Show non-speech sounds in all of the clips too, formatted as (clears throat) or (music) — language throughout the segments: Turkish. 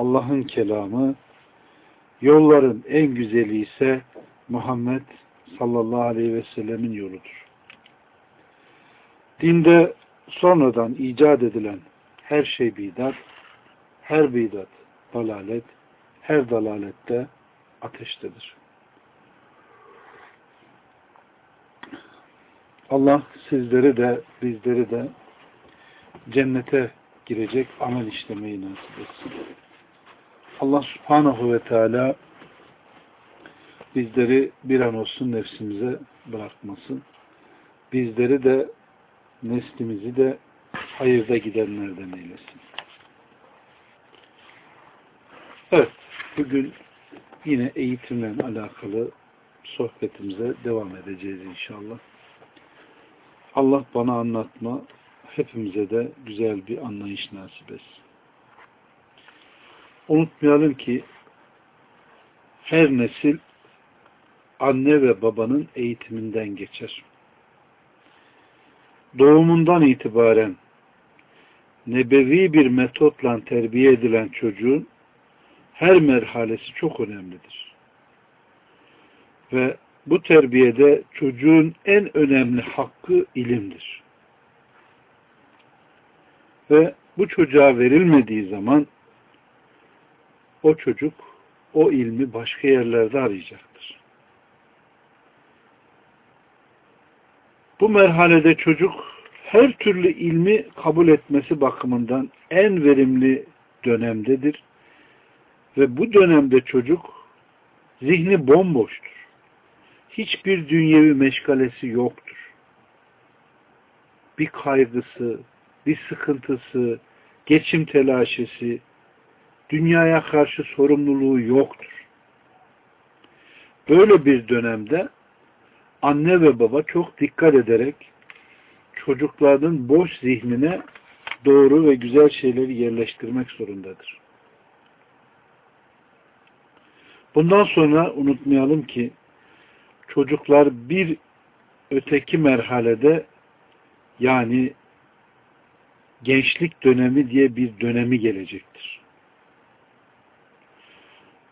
Allah'ın kelamı, yolların en güzeli ise Muhammed sallallahu aleyhi ve sellemin yoludur. Dinde sonradan icat edilen her şey bidat, her bidat dalalet, her dalalette ateştedir. Allah sizleri de bizleri de cennete girecek amel işlemeyi nasip etsin. Allah subhanahu ve teala bizleri bir an olsun nefsimize bırakmasın. Bizleri de neslimizi de hayırda gidenlerden eylesin. Evet, bugün yine eğitimle alakalı sohbetimize devam edeceğiz inşallah. Allah bana anlatma, hepimize de güzel bir anlayış nasip etsin. Unutmayalım ki her nesil anne ve babanın eğitiminden geçer. Doğumundan itibaren nebevi bir metotla terbiye edilen çocuğun her merhalesi çok önemlidir. Ve bu terbiyede çocuğun en önemli hakkı ilimdir. Ve bu çocuğa verilmediği zaman o çocuk o ilmi başka yerlerde arayacaktır. Bu merhalede çocuk her türlü ilmi kabul etmesi bakımından en verimli dönemdedir. Ve bu dönemde çocuk zihni bomboştur. Hiçbir dünyevi meşgalesi yoktur. Bir kaygısı, bir sıkıntısı, geçim telaşesi, dünyaya karşı sorumluluğu yoktur. Böyle bir dönemde anne ve baba çok dikkat ederek çocukların boş zihnine doğru ve güzel şeyleri yerleştirmek zorundadır. Bundan sonra unutmayalım ki çocuklar bir öteki merhalede yani gençlik dönemi diye bir dönemi gelecektir.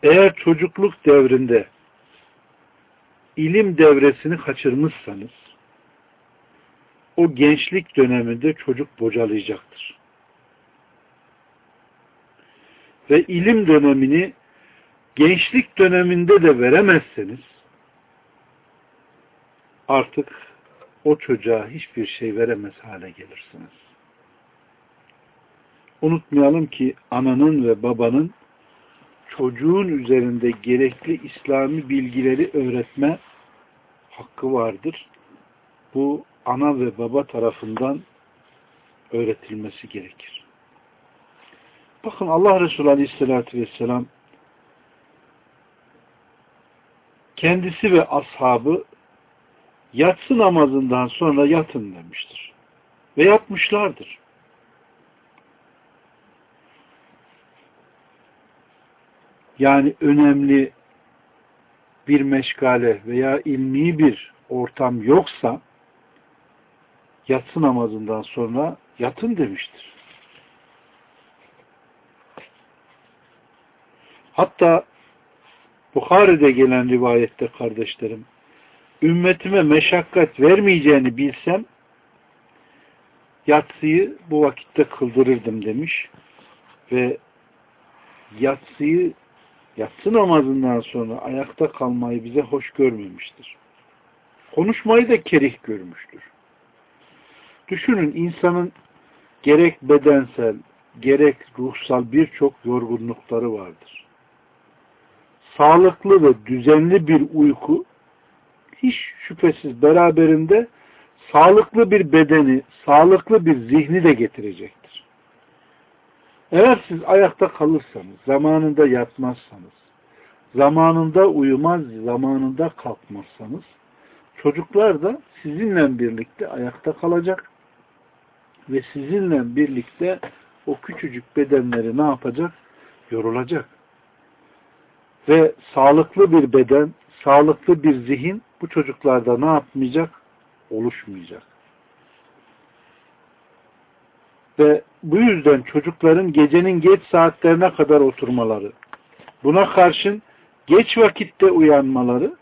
Eğer çocukluk devrinde ilim devresini kaçırmışsanız o gençlik döneminde çocuk bocalayacaktır. Ve ilim dönemini gençlik döneminde de veremezseniz artık o çocuğa hiçbir şey veremez hale gelirsiniz. Unutmayalım ki ananın ve babanın çocuğun üzerinde gerekli İslami bilgileri öğretme hakkı vardır. Bu ana ve baba tarafından öğretilmesi gerekir. Bakın Allah Resulü Aleyhisselatü Vesselam kendisi ve ashabı yatsı namazından sonra yatın demiştir. Ve yatmışlardır. Yani önemli bir meşgale veya ilmi bir ortam yoksa yatsı namazından sonra yatın demiştir. Hatta Bukhari'de gelen rivayette kardeşlerim ümmetime meşakkat vermeyeceğini bilsem yatsıyı bu vakitte kıldırırdım demiş ve yatsıyı yatsı namazından sonra ayakta kalmayı bize hoş görmemiştir. Konuşmayı da kerih görmüştür. Düşünün insanın gerek bedensel, gerek ruhsal birçok yorgunlukları vardır. Sağlıklı ve düzenli bir uyku hiç şüphesiz beraberinde sağlıklı bir bedeni, sağlıklı bir zihni de getirecektir. Eğer siz ayakta kalırsanız, zamanında yatmazsanız, zamanında uyumaz, zamanında kalkmazsanız, çocuklar da sizinle birlikte ayakta kalacak ve sizinle birlikte o küçücük bedenleri ne yapacak? Yorulacak. Ve sağlıklı bir beden, sağlıklı bir zihin bu çocuklarda ne yapmayacak? Oluşmayacak. Ve bu yüzden çocukların gecenin geç saatlerine kadar oturmaları, buna karşın geç vakitte uyanmaları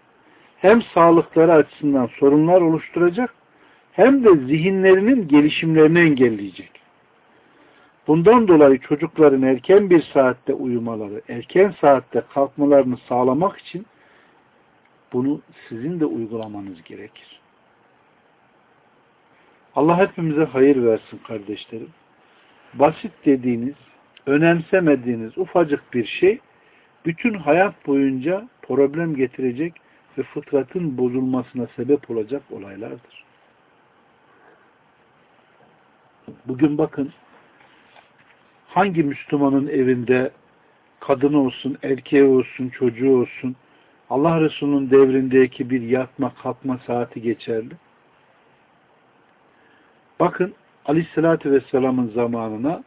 hem sağlıkları açısından sorunlar oluşturacak hem de zihinlerinin gelişimlerini engelleyecek. Bundan dolayı çocukların erken bir saatte uyumaları, erken saatte kalkmalarını sağlamak için bunu sizin de uygulamanız gerekir. Allah hepimize hayır versin kardeşlerim. Basit dediğiniz, önemsemediğiniz ufacık bir şey bütün hayat boyunca problem getirecek ve fıtratın bozulmasına sebep olacak olaylardır. Bugün bakın hangi Müslümanın evinde kadını olsun, erkeği olsun, çocuğu olsun Allah Resulü'nün devrindeki bir yatma kalkma saati geçerli. Bakın Aleyhisselatü Vesselam'ın zamanına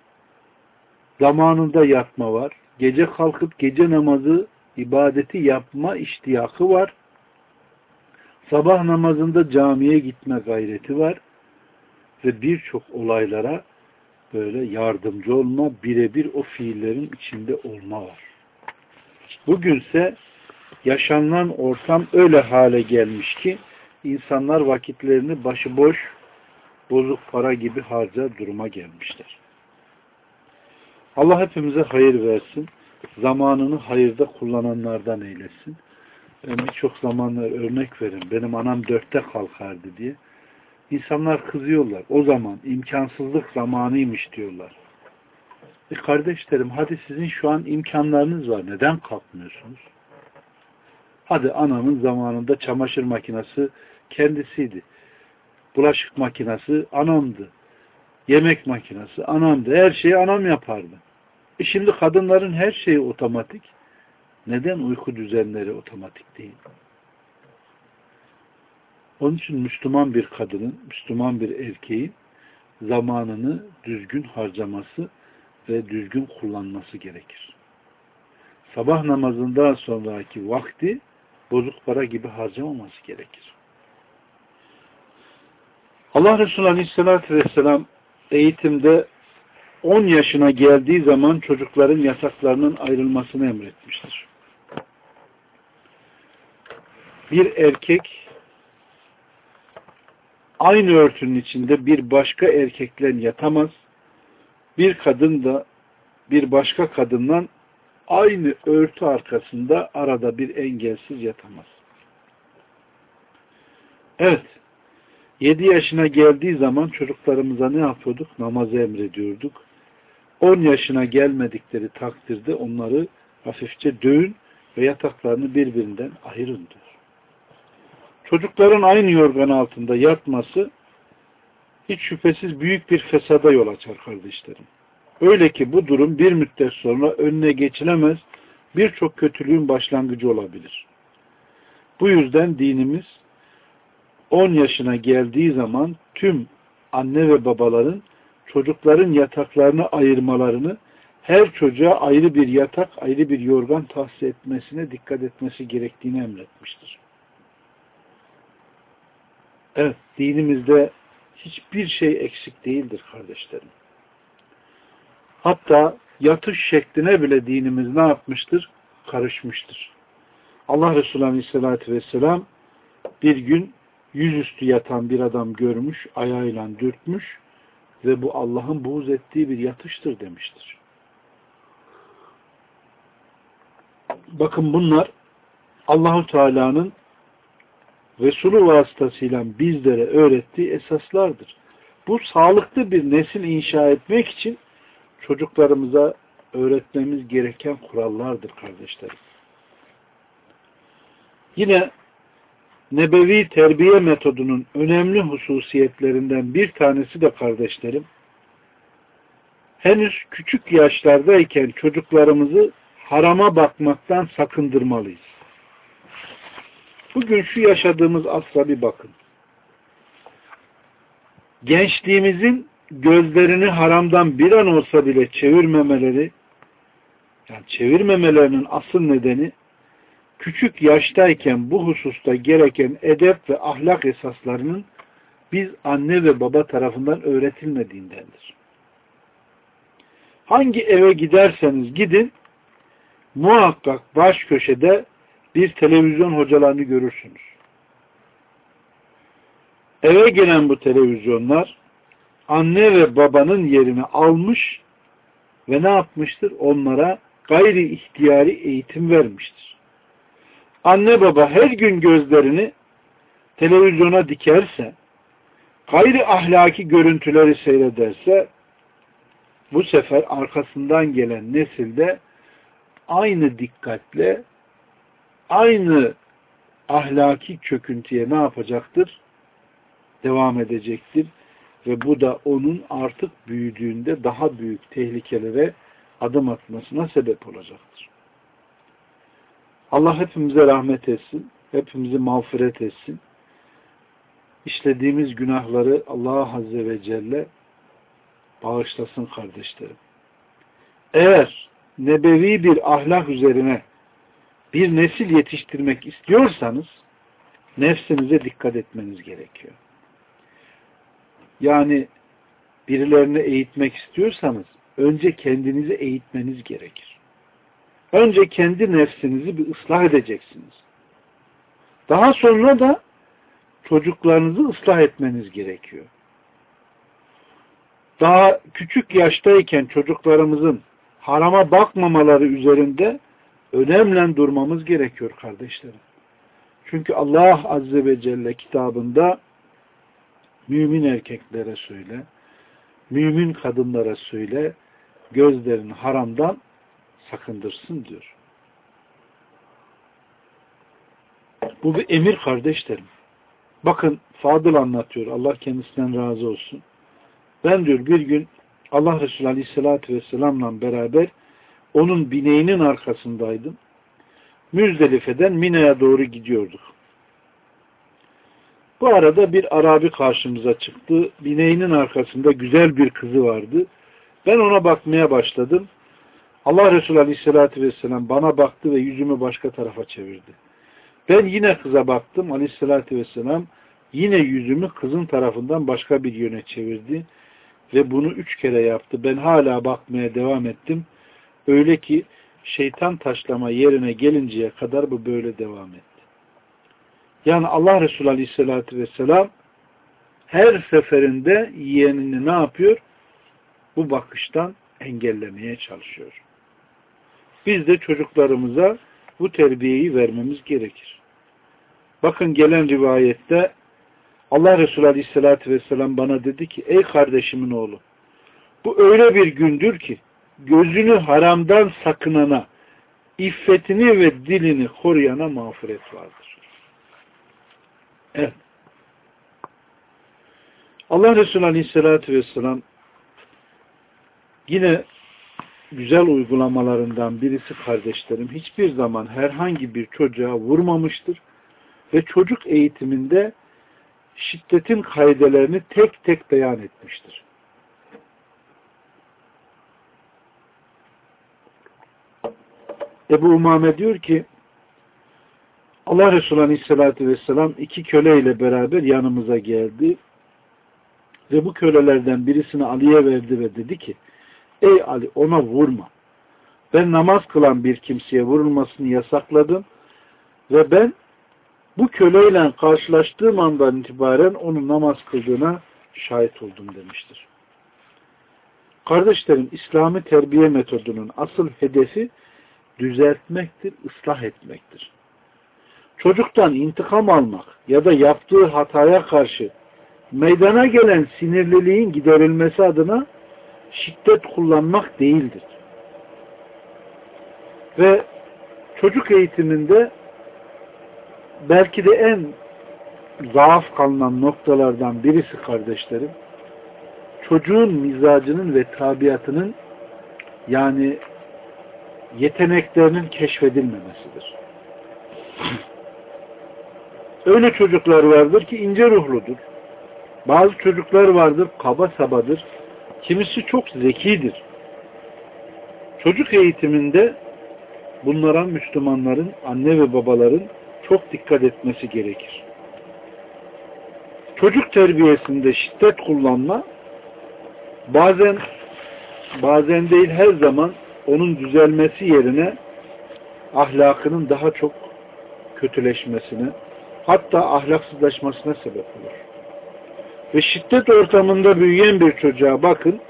zamanında yatma var. Gece kalkıp gece namazı ibadeti yapma iştiyakı var. Sabah namazında camiye gitme gayreti var. Ve birçok olaylara böyle yardımcı olma, birebir o fiillerin içinde olma var. Bugünse yaşanılan ortam öyle hale gelmiş ki insanlar vakitlerini başıboş, bozuk para gibi harca duruma gelmişler. Allah hepimize hayır versin. Zamanını hayırda kullananlardan eylesin. Birçok zamanlar örnek verin. Benim anam dörtte kalkardı diye. İnsanlar kızıyorlar. O zaman imkansızlık zamanıymış diyorlar. E kardeşlerim hadi sizin şu an imkanlarınız var. Neden kalkmıyorsunuz? Hadi anamın zamanında çamaşır makinesi kendisiydi. Bulaşık makinesi anamdı. Yemek makinesi anamdı. Her şeyi anam yapardı. E şimdi kadınların her şeyi otomatik. Neden uyku düzenleri otomatik değil? Onun için Müslüman bir kadının, Müslüman bir erkeğin zamanını düzgün harcaması ve düzgün kullanması gerekir. Sabah namazından sonraki vakti bozuk para gibi harcamaması gerekir. Allah Resulü Aleyhisselatü Vesselam eğitimde 10 yaşına geldiği zaman çocukların yataklarının ayrılmasını emretmiştir. Bir erkek aynı örtünün içinde bir başka erkekle yatamaz. Bir kadın da bir başka kadından aynı örtü arkasında arada bir engelsiz yatamaz. Evet. 7 yaşına geldiği zaman çocuklarımıza ne yapıyorduk? Namazı emrediyorduk. 10 yaşına gelmedikleri takdirde onları hafifçe dövün ve yataklarını birbirinden ayırın diyor. Çocukların aynı yorgan altında yatması hiç şüphesiz büyük bir fesada yol açar kardeşlerim. Öyle ki bu durum bir müddet sonra önüne geçilemez birçok kötülüğün başlangıcı olabilir. Bu yüzden dinimiz 10 yaşına geldiği zaman tüm anne ve babaların çocukların yataklarını ayırmalarını her çocuğa ayrı bir yatak, ayrı bir yorgan tahsis etmesine dikkat etmesi gerektiğini emretmiştir. Evet, dinimizde hiçbir şey eksik değildir kardeşlerim. Hatta yatış şekline bile dinimiz ne yapmıştır? Karışmıştır. Allah Resulü Aleyhisselatü Vesselam bir gün yüzüstü yatan bir adam görmüş, ayağıyla dürtmüş ve bu Allah'ın buğz ettiği bir yatıştır demiştir. Bakın bunlar Allahu Teala'nın Resulü vasıtasıyla bizlere öğrettiği esaslardır. Bu sağlıklı bir nesil inşa etmek için çocuklarımıza öğretmemiz gereken kurallardır kardeşlerim. Yine nebevi terbiye metodunun önemli hususiyetlerinden bir tanesi de kardeşlerim henüz küçük yaşlardayken çocuklarımızı harama bakmaktan sakındırmalıyız. Bugün şu yaşadığımız asra bir bakın. Gençliğimizin gözlerini haramdan bir an olsa bile çevirmemeleri, yani çevirmemelerinin asıl nedeni küçük yaştayken bu hususta gereken edep ve ahlak esaslarının biz anne ve baba tarafından öğretilmediğindendir. Hangi eve giderseniz gidin muhakkak baş köşede bir televizyon hocalarını görürsünüz. Eve gelen bu televizyonlar anne ve babanın yerini almış ve ne yapmıştır? Onlara gayri ihtiyari eğitim vermiştir. Anne baba her gün gözlerini televizyona dikerse, gayri ahlaki görüntüleri seyrederse, bu sefer arkasından gelen nesilde aynı dikkatle, aynı ahlaki çöküntüye ne yapacaktır? Devam edecektir. Ve bu da onun artık büyüdüğünde daha büyük tehlikelere adım atmasına sebep olacaktır. Allah hepimize rahmet etsin. Hepimizi mağfiret etsin. İşlediğimiz günahları Allah Azze ve Celle bağışlasın kardeşlerim. Eğer nebevi bir ahlak üzerine bir nesil yetiştirmek istiyorsanız nefsinize dikkat etmeniz gerekiyor. Yani birilerini eğitmek istiyorsanız önce kendinizi eğitmeniz gerekir. Önce kendi nefsinizi bir ıslah edeceksiniz. Daha sonra da çocuklarınızı ıslah etmeniz gerekiyor. Daha küçük yaştayken çocuklarımızın harama bakmamaları üzerinde önemli durmamız gerekiyor kardeşlerim. Çünkü Allah Azze ve Celle kitabında mümin erkeklere söyle, mümin kadınlara söyle, gözlerini haramdan sakındırsın diyor. Bu bir emir kardeşlerim. Bakın Fadıl anlatıyor. Allah kendisinden razı olsun. Ben diyor bir gün Allah Resulü Aleyhisselatü Vesselam'la beraber onun bineğinin arkasındaydım. Müzdelife'den Mina'ya doğru gidiyorduk. Bu arada bir Arabi karşımıza çıktı. Bineğinin arkasında güzel bir kızı vardı. Ben ona bakmaya başladım. Allah Resulü Aleyhisselatü Vesselam bana baktı ve yüzümü başka tarafa çevirdi. Ben yine kıza baktım. Aleyhisselatü Vesselam yine yüzümü kızın tarafından başka bir yöne çevirdi. Ve bunu üç kere yaptı. Ben hala bakmaya devam ettim. Öyle ki şeytan taşlama yerine gelinceye kadar bu böyle devam etti. Yani Allah Resulü Aleyhisselatü Vesselam her seferinde yeğenini ne yapıyor? Bu bakıştan engellemeye çalışıyor. Biz de çocuklarımıza bu terbiyeyi vermemiz gerekir. Bakın gelen rivayette Allah Resulü Aleyhisselatü Vesselam bana dedi ki ey kardeşimin oğlu bu öyle bir gündür ki gözünü haramdan sakınana iffetini ve dilini koruyana mağfiret vardır. Evet. Allah Resulü Aleyhisselatü Vesselam yine güzel uygulamalarından birisi kardeşlerim hiçbir zaman herhangi bir çocuğa vurmamıştır ve çocuk eğitiminde şiddetin kaidelerini tek tek beyan etmiştir. Ebu Umame diyor ki Allah Resulü Aleyhisselatü Vesselam iki köleyle beraber yanımıza geldi ve bu kölelerden birisini Ali'ye verdi ve dedi ki Ey Ali ona vurma. Ben namaz kılan bir kimseye vurulmasını yasakladım ve ben bu köleyle karşılaştığım andan itibaren onun namaz kıldığına şahit oldum demiştir. Kardeşlerim İslami terbiye metodunun asıl hedefi düzeltmektir, ıslah etmektir. Çocuktan intikam almak ya da yaptığı hataya karşı meydana gelen sinirliliğin giderilmesi adına şiddet kullanmak değildir. Ve çocuk eğitiminde belki de en zaaf kalınan noktalardan birisi kardeşlerim çocuğun mizacının ve tabiatının yani yeteneklerinin keşfedilmemesidir. Öyle çocuklar vardır ki ince ruhludur. Bazı çocuklar vardır kaba sabadır. Kimisi çok zekidir. Çocuk eğitiminde bunlara Müslümanların, anne ve babaların çok dikkat etmesi gerekir. Çocuk terbiyesinde şiddet kullanma bazen bazen değil her zaman onun düzelmesi yerine ahlakının daha çok kötüleşmesine hatta ahlaksızlaşmasına sebep olur. Ve şiddet ortamında büyüyen bir çocuğa bakın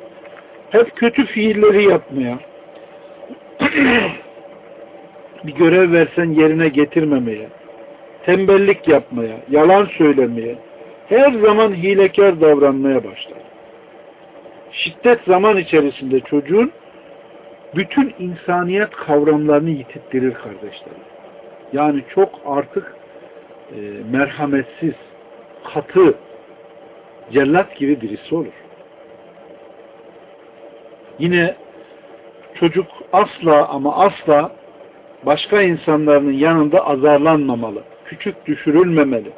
hep kötü fiilleri yapmaya (clears throat) bir görev versen yerine getirmemeye tembellik yapmaya, yalan söylemeye her zaman hilekar davranmaya başlar. Şiddet zaman içerisinde çocuğun bütün insaniyet kavramlarını yitirttirir kardeşlerim. Yani çok artık e, merhametsiz, katı, cellat gibi birisi olur. Yine çocuk asla ama asla başka insanların yanında azarlanmamalı, küçük düşürülmemeli.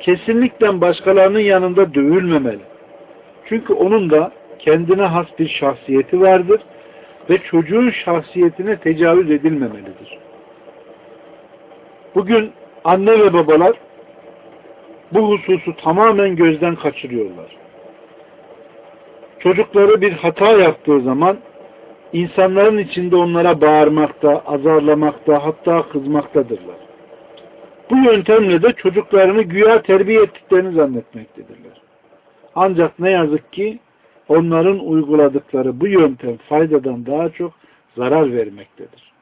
Kesinlikle başkalarının yanında dövülmemeli. Çünkü onun da kendine has bir şahsiyeti vardır ve çocuğun şahsiyetine tecavüz edilmemelidir. Bugün anne ve babalar bu hususu tamamen gözden kaçırıyorlar. Çocukları bir hata yaptığı zaman insanların içinde onlara bağırmakta, azarlamakta, hatta kızmaktadırlar. Bu yöntemle de çocuklarını güya terbiye ettiklerini zannetmektedirler. Ancak ne yazık ki onların uyguladıkları bu yöntem faydadan daha çok zarar vermektedir.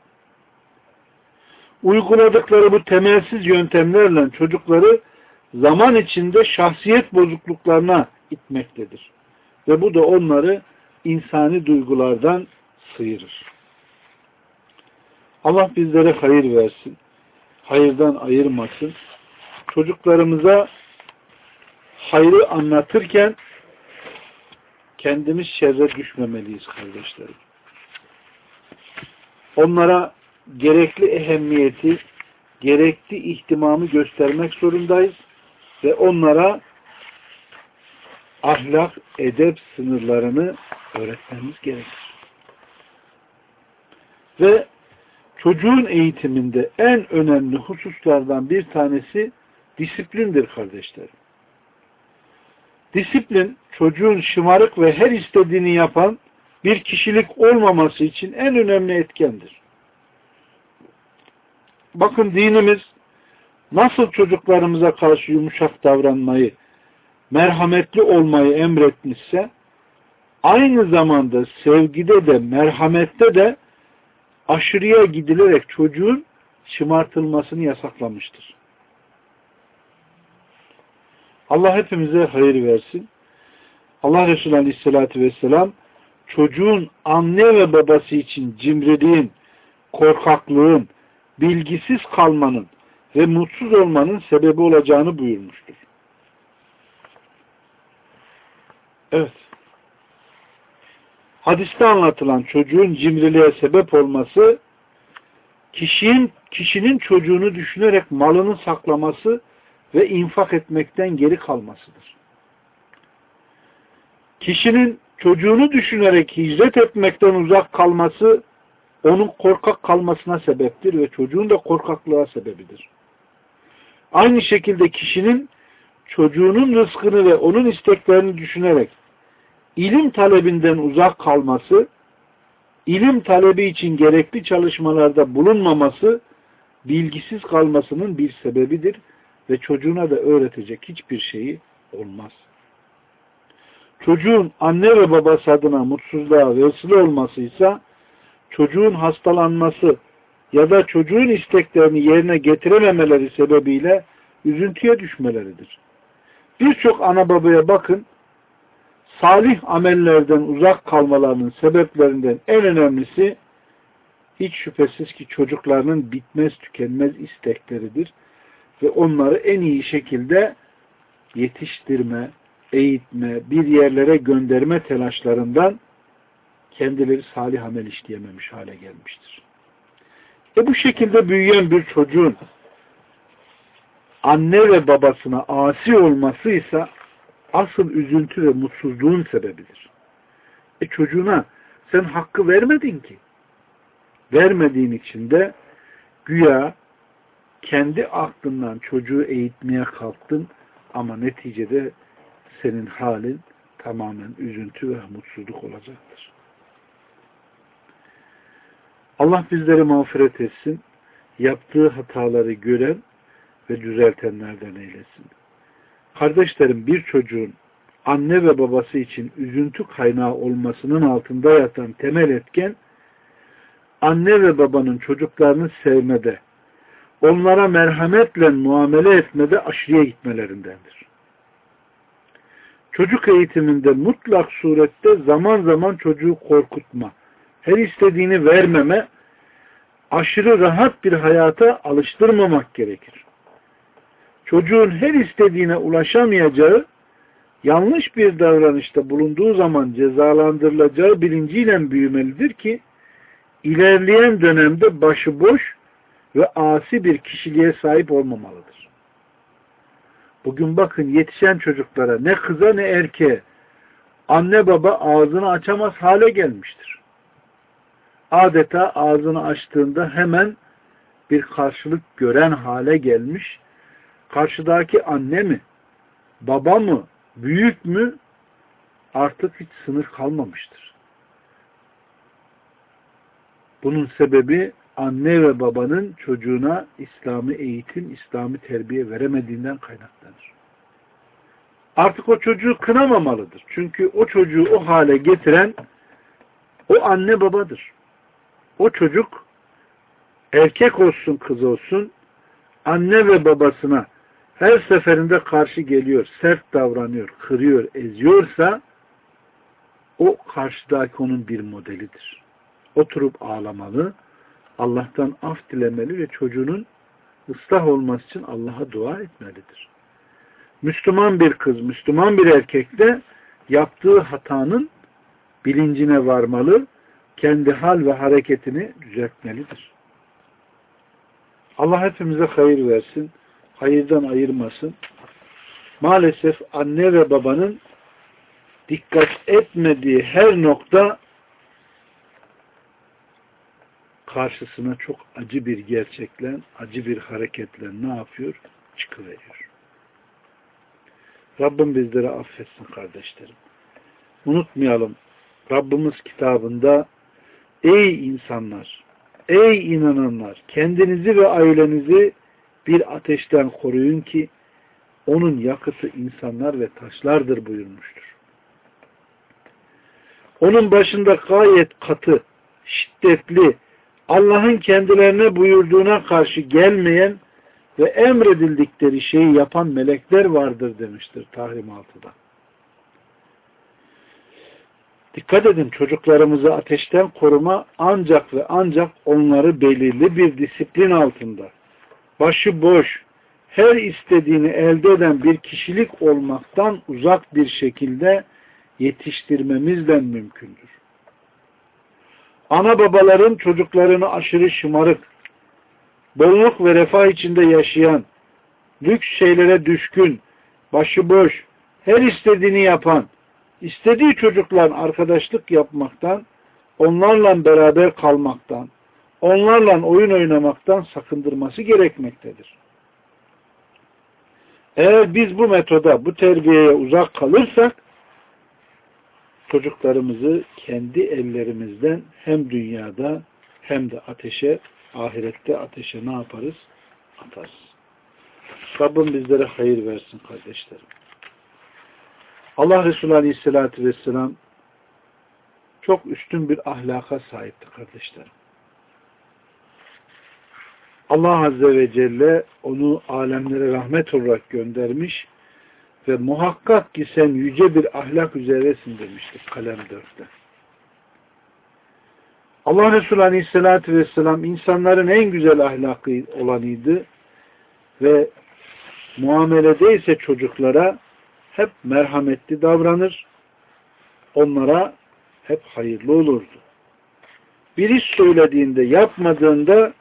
Uyguladıkları bu temelsiz yöntemlerle çocukları zaman içinde şahsiyet bozukluklarına itmektedir. Ve bu da onları insani duygulardan sıyırır. Allah bizlere hayır versin. Hayırdan ayırmasın. Çocuklarımıza hayrı anlatırken kendimiz şerre düşmemeliyiz kardeşlerim. Onlara gerekli ehemmiyeti, gerekli ihtimamı göstermek zorundayız ve onlara ahlak, edep sınırlarını öğretmemiz gerekir. Ve çocuğun eğitiminde en önemli hususlardan bir tanesi disiplindir kardeşlerim. Disiplin çocuğun şımarık ve her istediğini yapan bir kişilik olmaması için en önemli etkendir. Bakın dinimiz nasıl çocuklarımıza karşı yumuşak davranmayı, merhametli olmayı emretmişse, aynı zamanda sevgide de, merhamette de aşırıya gidilerek çocuğun şımartılmasını yasaklamıştır. Allah hepimize hayır versin. Allah Resulü Aleyhisselatü Vesselam çocuğun anne ve babası için cimriliğin, korkaklığın, bilgisiz kalmanın ve mutsuz olmanın sebebi olacağını buyurmuştur. Evet. Hadiste anlatılan çocuğun cimriliğe sebep olması kişinin, kişinin çocuğunu düşünerek malını saklaması ve infak etmekten geri kalmasıdır. Kişinin çocuğunu düşünerek hicret etmekten uzak kalması onun korkak kalmasına sebeptir ve çocuğun da korkaklığa sebebidir. Aynı şekilde kişinin çocuğunun rızkını ve onun isteklerini düşünerek ilim talebinden uzak kalması, ilim talebi için gerekli çalışmalarda bulunmaması, bilgisiz kalmasının bir sebebidir ve çocuğuna da öğretecek hiçbir şeyi olmaz. Çocuğun anne ve babası adına mutsuzluğa vesile olmasıysa çocuğun hastalanması ya da çocuğun isteklerini yerine getirememeleri sebebiyle üzüntüye düşmeleridir. Birçok ana babaya bakın, salih amellerden uzak kalmalarının sebeplerinden en önemlisi hiç şüphesiz ki çocuklarının bitmez tükenmez istekleridir ve onları en iyi şekilde yetiştirme, eğitme, bir yerlere gönderme telaşlarından kendileri salih amel işleyememiş hale gelmiştir. E bu şekilde büyüyen bir çocuğun anne ve babasına asi olması ise asıl üzüntü ve mutsuzluğun sebebidir. E çocuğuna sen hakkı vermedin ki. Vermediğin için de güya kendi aklından çocuğu eğitmeye kalktın ama neticede senin halin tamamen üzüntü ve mutsuzluk olacaktır. Allah bizleri mağfiret etsin, yaptığı hataları gören ve düzeltenlerden eylesin. Kardeşlerim bir çocuğun anne ve babası için üzüntü kaynağı olmasının altında yatan temel etken anne ve babanın çocuklarını sevmede, onlara merhametle muamele etmede aşırıya gitmelerindendir. Çocuk eğitiminde mutlak surette zaman zaman çocuğu korkutma, her istediğini vermeme, aşırı rahat bir hayata alıştırmamak gerekir. Çocuğun her istediğine ulaşamayacağı, yanlış bir davranışta bulunduğu zaman cezalandırılacağı bilinciyle büyümelidir ki, ilerleyen dönemde başıboş ve asi bir kişiliğe sahip olmamalıdır. Bugün bakın yetişen çocuklara ne kıza ne erkeğe anne baba ağzını açamaz hale gelmiştir. Adeta ağzını açtığında hemen bir karşılık gören hale gelmiş. Karşıdaki anne mi, baba mı, büyük mü artık hiç sınır kalmamıştır. Bunun sebebi anne ve babanın çocuğuna İslami eğitim, İslami terbiye veremediğinden kaynaklanır. Artık o çocuğu kınamamalıdır. Çünkü o çocuğu o hale getiren o anne babadır. O çocuk erkek olsun kız olsun anne ve babasına her seferinde karşı geliyor, sert davranıyor, kırıyor, eziyorsa o karşıdaki onun bir modelidir. Oturup ağlamalı, Allah'tan af dilemeli ve çocuğunun ıslah olması için Allah'a dua etmelidir. Müslüman bir kız, Müslüman bir erkek de yaptığı hatanın bilincine varmalı, kendi hal ve hareketini düzeltmelidir. Allah hepimize hayır versin, hayırdan ayırmasın. Maalesef anne ve babanın dikkat etmediği her nokta karşısına çok acı bir gerçekle, acı bir hareketle ne yapıyor? Çıkıveriyor. Rabbim bizleri affetsin kardeşlerim. Unutmayalım. Rabbimiz kitabında Ey insanlar! Ey inananlar! Kendinizi ve ailenizi bir ateşten koruyun ki onun yakıtı insanlar ve taşlardır buyurmuştur. Onun başında gayet katı, şiddetli, Allah'ın kendilerine buyurduğuna karşı gelmeyen ve emredildikleri şeyi yapan melekler vardır demiştir Tahrim 6'da. Dikkat edin çocuklarımızı ateşten koruma ancak ve ancak onları belirli bir disiplin altında. Başı boş her istediğini elde eden bir kişilik olmaktan uzak bir şekilde yetiştirmemizden mümkündür. Ana babaların çocuklarını aşırı şımarık, bolluk ve refah içinde yaşayan, lüks şeylere düşkün, başıboş, her istediğini yapan, istediği çocukla arkadaşlık yapmaktan, onlarla beraber kalmaktan, onlarla oyun oynamaktan sakındırması gerekmektedir. Eğer biz bu metoda, bu terbiyeye uzak kalırsak, çocuklarımızı kendi ellerimizden hem dünyada hem de ateşe, ahirette ateşe ne yaparız? Atarız. Rabbim bizlere hayır versin kardeşlerim. Allah Resulü Aleyhisselatü Vesselam çok üstün bir ahlaka sahipti kardeşlerim. Allah Azze ve Celle onu alemlere rahmet olarak göndermiş ve muhakkak ki sen yüce bir ahlak üzeresin demiştir kalem dörtte. Allah Resulü Aleyhisselatü Vesselam insanların en güzel ahlakı olanıydı ve muamelede ise çocuklara hep merhametli davranır. Onlara hep hayırlı olurdu. Bir iş söylediğinde yapmadığında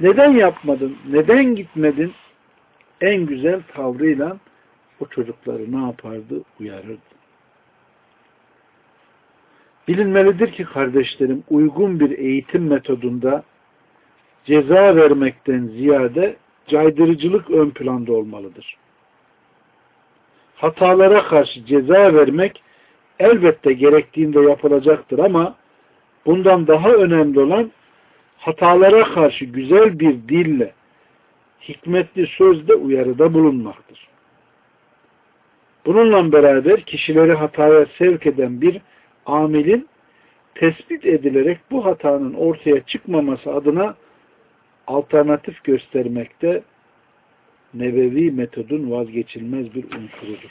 neden yapmadın, neden gitmedin en güzel tavrıyla o çocukları ne yapardı? Uyarırdı. Bilinmelidir ki kardeşlerim uygun bir eğitim metodunda ceza vermekten ziyade caydırıcılık ön planda olmalıdır. Hatalara karşı ceza vermek elbette gerektiğinde yapılacaktır ama bundan daha önemli olan hatalara karşı güzel bir dille, hikmetli sözle uyarıda bulunmaktır. Bununla beraber kişileri hataya sevk eden bir amilin tespit edilerek bu hatanın ortaya çıkmaması adına alternatif göstermekte nebevi metodun vazgeçilmez bir unsurudur.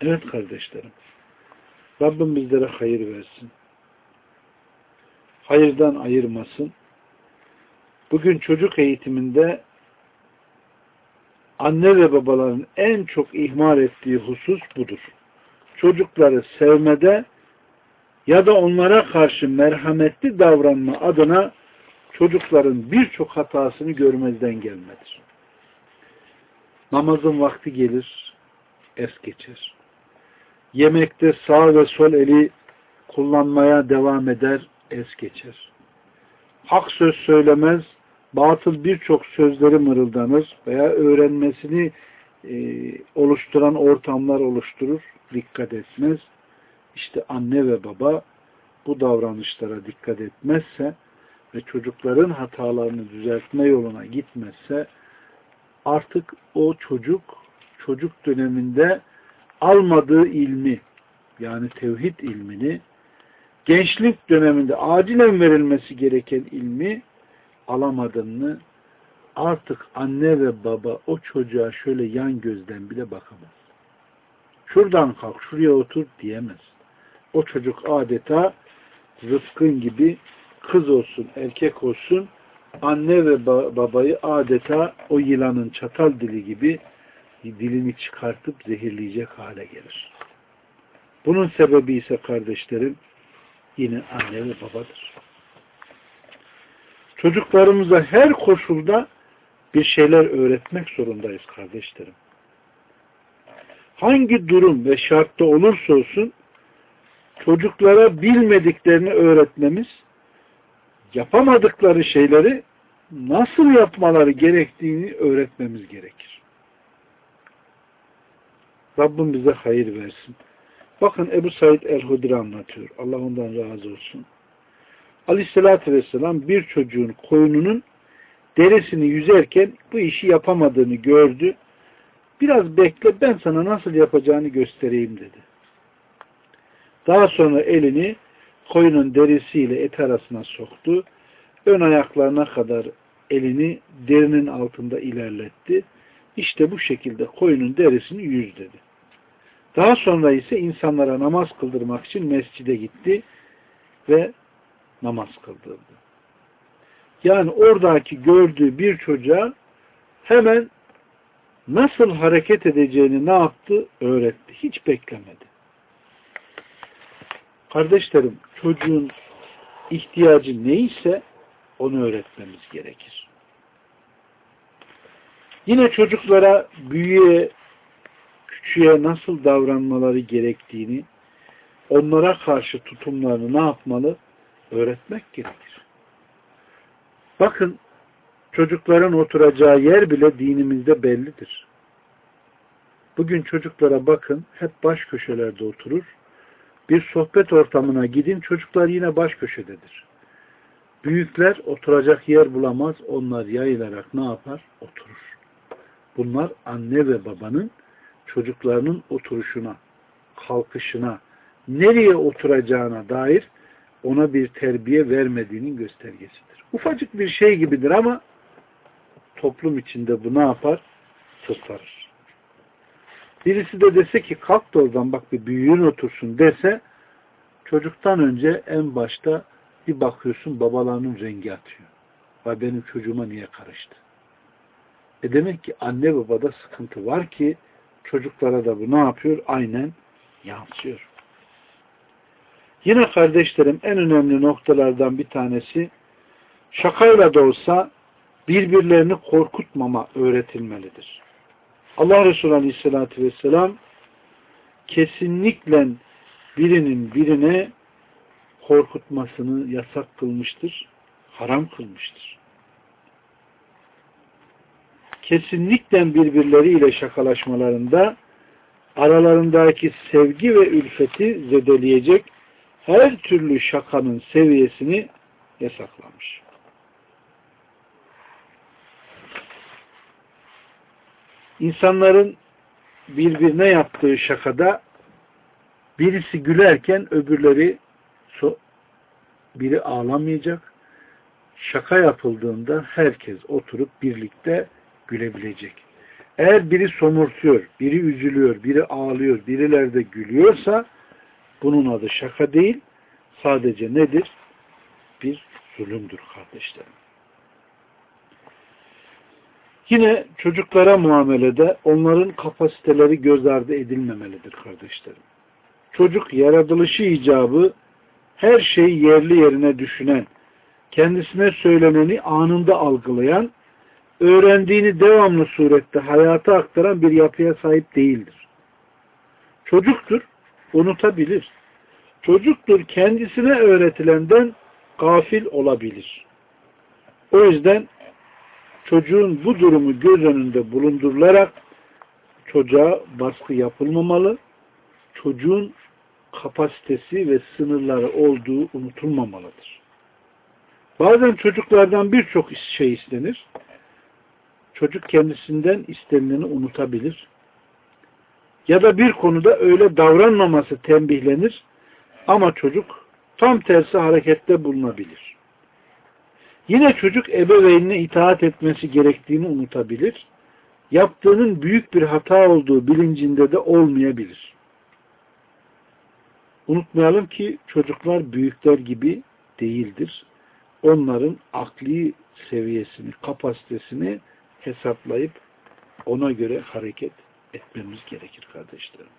Evet kardeşlerim. Rabbim bizlere hayır versin. Hayırdan ayırmasın. Bugün çocuk eğitiminde anne ve babaların en çok ihmal ettiği husus budur. Çocukları sevmede ya da onlara karşı merhametli davranma adına çocukların birçok hatasını görmezden gelmedir. Namazın vakti gelir, es geçer. Yemekte sağ ve sol eli kullanmaya devam eder, es geçer. Hak söz söylemez, batıl birçok sözleri mırıldanır veya öğrenmesini e, oluşturan ortamlar oluşturur, dikkat etmez. İşte anne ve baba bu davranışlara dikkat etmezse ve çocukların hatalarını düzeltme yoluna gitmezse artık o çocuk çocuk döneminde almadığı ilmi yani tevhid ilmini gençlik döneminde acilen verilmesi gereken ilmi alamadığını artık anne ve baba o çocuğa şöyle yan gözden bile bakamaz. Şuradan kalk, şuraya otur diyemez. O çocuk adeta zıpkın gibi kız olsun, erkek olsun anne ve babayı adeta o yılanın çatal dili gibi dilini çıkartıp zehirleyecek hale gelir. Bunun sebebi ise kardeşlerim yine anne ve babadır. Çocuklarımıza her koşulda bir şeyler öğretmek zorundayız kardeşlerim. Hangi durum ve şartta olursa olsun çocuklara bilmediklerini öğretmemiz yapamadıkları şeyleri nasıl yapmaları gerektiğini öğretmemiz gerekir. Rabbim bize hayır versin. Bakın Ebu Said el-Hudri anlatıyor. Allah ondan razı olsun. Aleyhissalatü vesselam bir çocuğun koyununun derisini yüzerken bu işi yapamadığını gördü. Biraz bekle ben sana nasıl yapacağını göstereyim dedi. Daha sonra elini koyunun derisiyle et arasına soktu. Ön ayaklarına kadar elini derinin altında ilerletti. İşte bu şekilde koyunun derisini yüz dedi. Daha sonra ise insanlara namaz kıldırmak için mescide gitti ve namaz kıldırdı. Yani oradaki gördüğü bir çocuğa hemen nasıl hareket edeceğini ne yaptı? Öğretti. Hiç beklemedi. Kardeşlerim çocuğun ihtiyacı neyse onu öğretmemiz gerekir. Yine çocuklara büyüye, küçüğe nasıl davranmaları gerektiğini, onlara karşı tutumlarını ne yapmalı? Öğretmek gerekir. Bakın çocukların oturacağı yer bile dinimizde bellidir. Bugün çocuklara bakın hep baş köşelerde oturur. Bir sohbet ortamına gidin çocuklar yine baş köşededir. Büyükler oturacak yer bulamaz. Onlar yayılarak ne yapar? Oturur. Bunlar anne ve babanın çocuklarının oturuşuna, kalkışına, nereye oturacağına dair ona bir terbiye vermediğinin göstergesidir. Ufacık bir şey gibidir ama toplum içinde bu ne yapar? Tutarır. Birisi de dese ki kalk da oradan bak bir büyüğün otursun dese çocuktan önce en başta bir bakıyorsun babalarının rengi atıyor. Vay benim çocuğuma niye karıştı? E demek ki anne babada sıkıntı var ki çocuklara da bu ne yapıyor? Aynen yansıyor. Yine kardeşlerim en önemli noktalardan bir tanesi şakayla da olsa birbirlerini korkutmama öğretilmelidir. Allah Resulü Aleyhisselatü Vesselam kesinlikle birinin birine korkutmasını yasak kılmıştır, haram kılmıştır. Kesinlikle birbirleriyle şakalaşmalarında aralarındaki sevgi ve ülfeti zedeleyecek her türlü şakanın seviyesini yasaklamış. İnsanların birbirine yaptığı şakada birisi gülerken öbürleri biri ağlamayacak. Şaka yapıldığında herkes oturup birlikte gülebilecek. Eğer biri somurtuyor, biri üzülüyor, biri ağlıyor, birileri de gülüyorsa bunun adı şaka değil, sadece nedir? Bir zulümdür kardeşlerim. Yine çocuklara muamelede onların kapasiteleri göz ardı edilmemelidir kardeşlerim. Çocuk yaratılışı icabı her şeyi yerli yerine düşünen, kendisine söyleneni anında algılayan, öğrendiğini devamlı surette hayata aktaran bir yapıya sahip değildir. Çocuktur, unutabilir. Çocuktur, kendisine öğretilenden gafil olabilir. O yüzden çocuğun bu durumu göz önünde bulundurularak çocuğa baskı yapılmamalı, çocuğun kapasitesi ve sınırları olduğu unutulmamalıdır. Bazen çocuklardan birçok şey istenir. Çocuk kendisinden istenileni unutabilir. Ya da bir konuda öyle davranmaması tembihlenir ama çocuk tam tersi harekette bulunabilir. Yine çocuk ebeveynine itaat etmesi gerektiğini unutabilir. Yaptığının büyük bir hata olduğu bilincinde de olmayabilir. Unutmayalım ki çocuklar büyükler gibi değildir. Onların akli seviyesini, kapasitesini hesaplayıp ona göre hareket etmemiz gerekir kardeşlerim.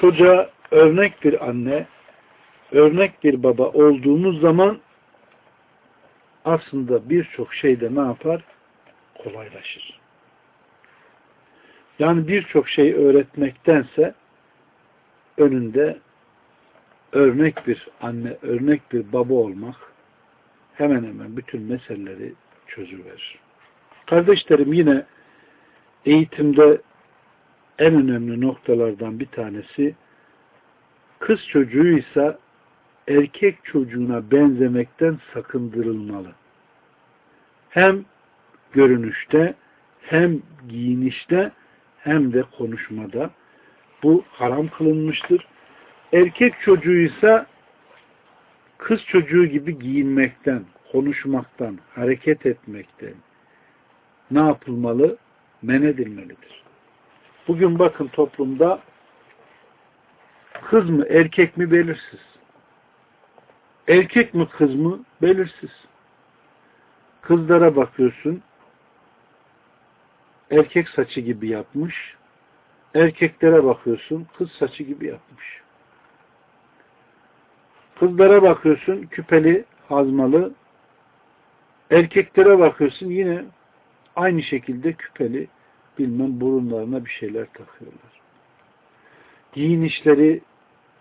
Çocuğa örnek bir anne, örnek bir baba olduğumuz zaman aslında birçok şeyde ne yapar? Kolaylaşır. Yani birçok şey öğretmektense önünde örnek bir anne, örnek bir baba olmak hemen hemen bütün meseleleri çözüverir. Kardeşlerim yine eğitimde en önemli noktalardan bir tanesi kız çocuğuysa erkek çocuğuna benzemekten sakındırılmalı. Hem görünüşte hem giyinişte hem de konuşmada bu haram kılınmıştır. Erkek çocuğuysa kız çocuğu gibi giyinmekten, konuşmaktan, hareket etmekten ne yapılmalı? Men edilmelidir. Bugün bakın toplumda kız mı erkek mi belirsiz. Erkek mi kız mı belirsiz. Kızlara bakıyorsun erkek saçı gibi yapmış. Erkeklere bakıyorsun kız saçı gibi yapmış. Kızlara bakıyorsun küpeli, hazmalı. Erkeklere bakıyorsun yine aynı şekilde küpeli, bilmem burunlarına bir şeyler takıyorlar. Giyinişleri,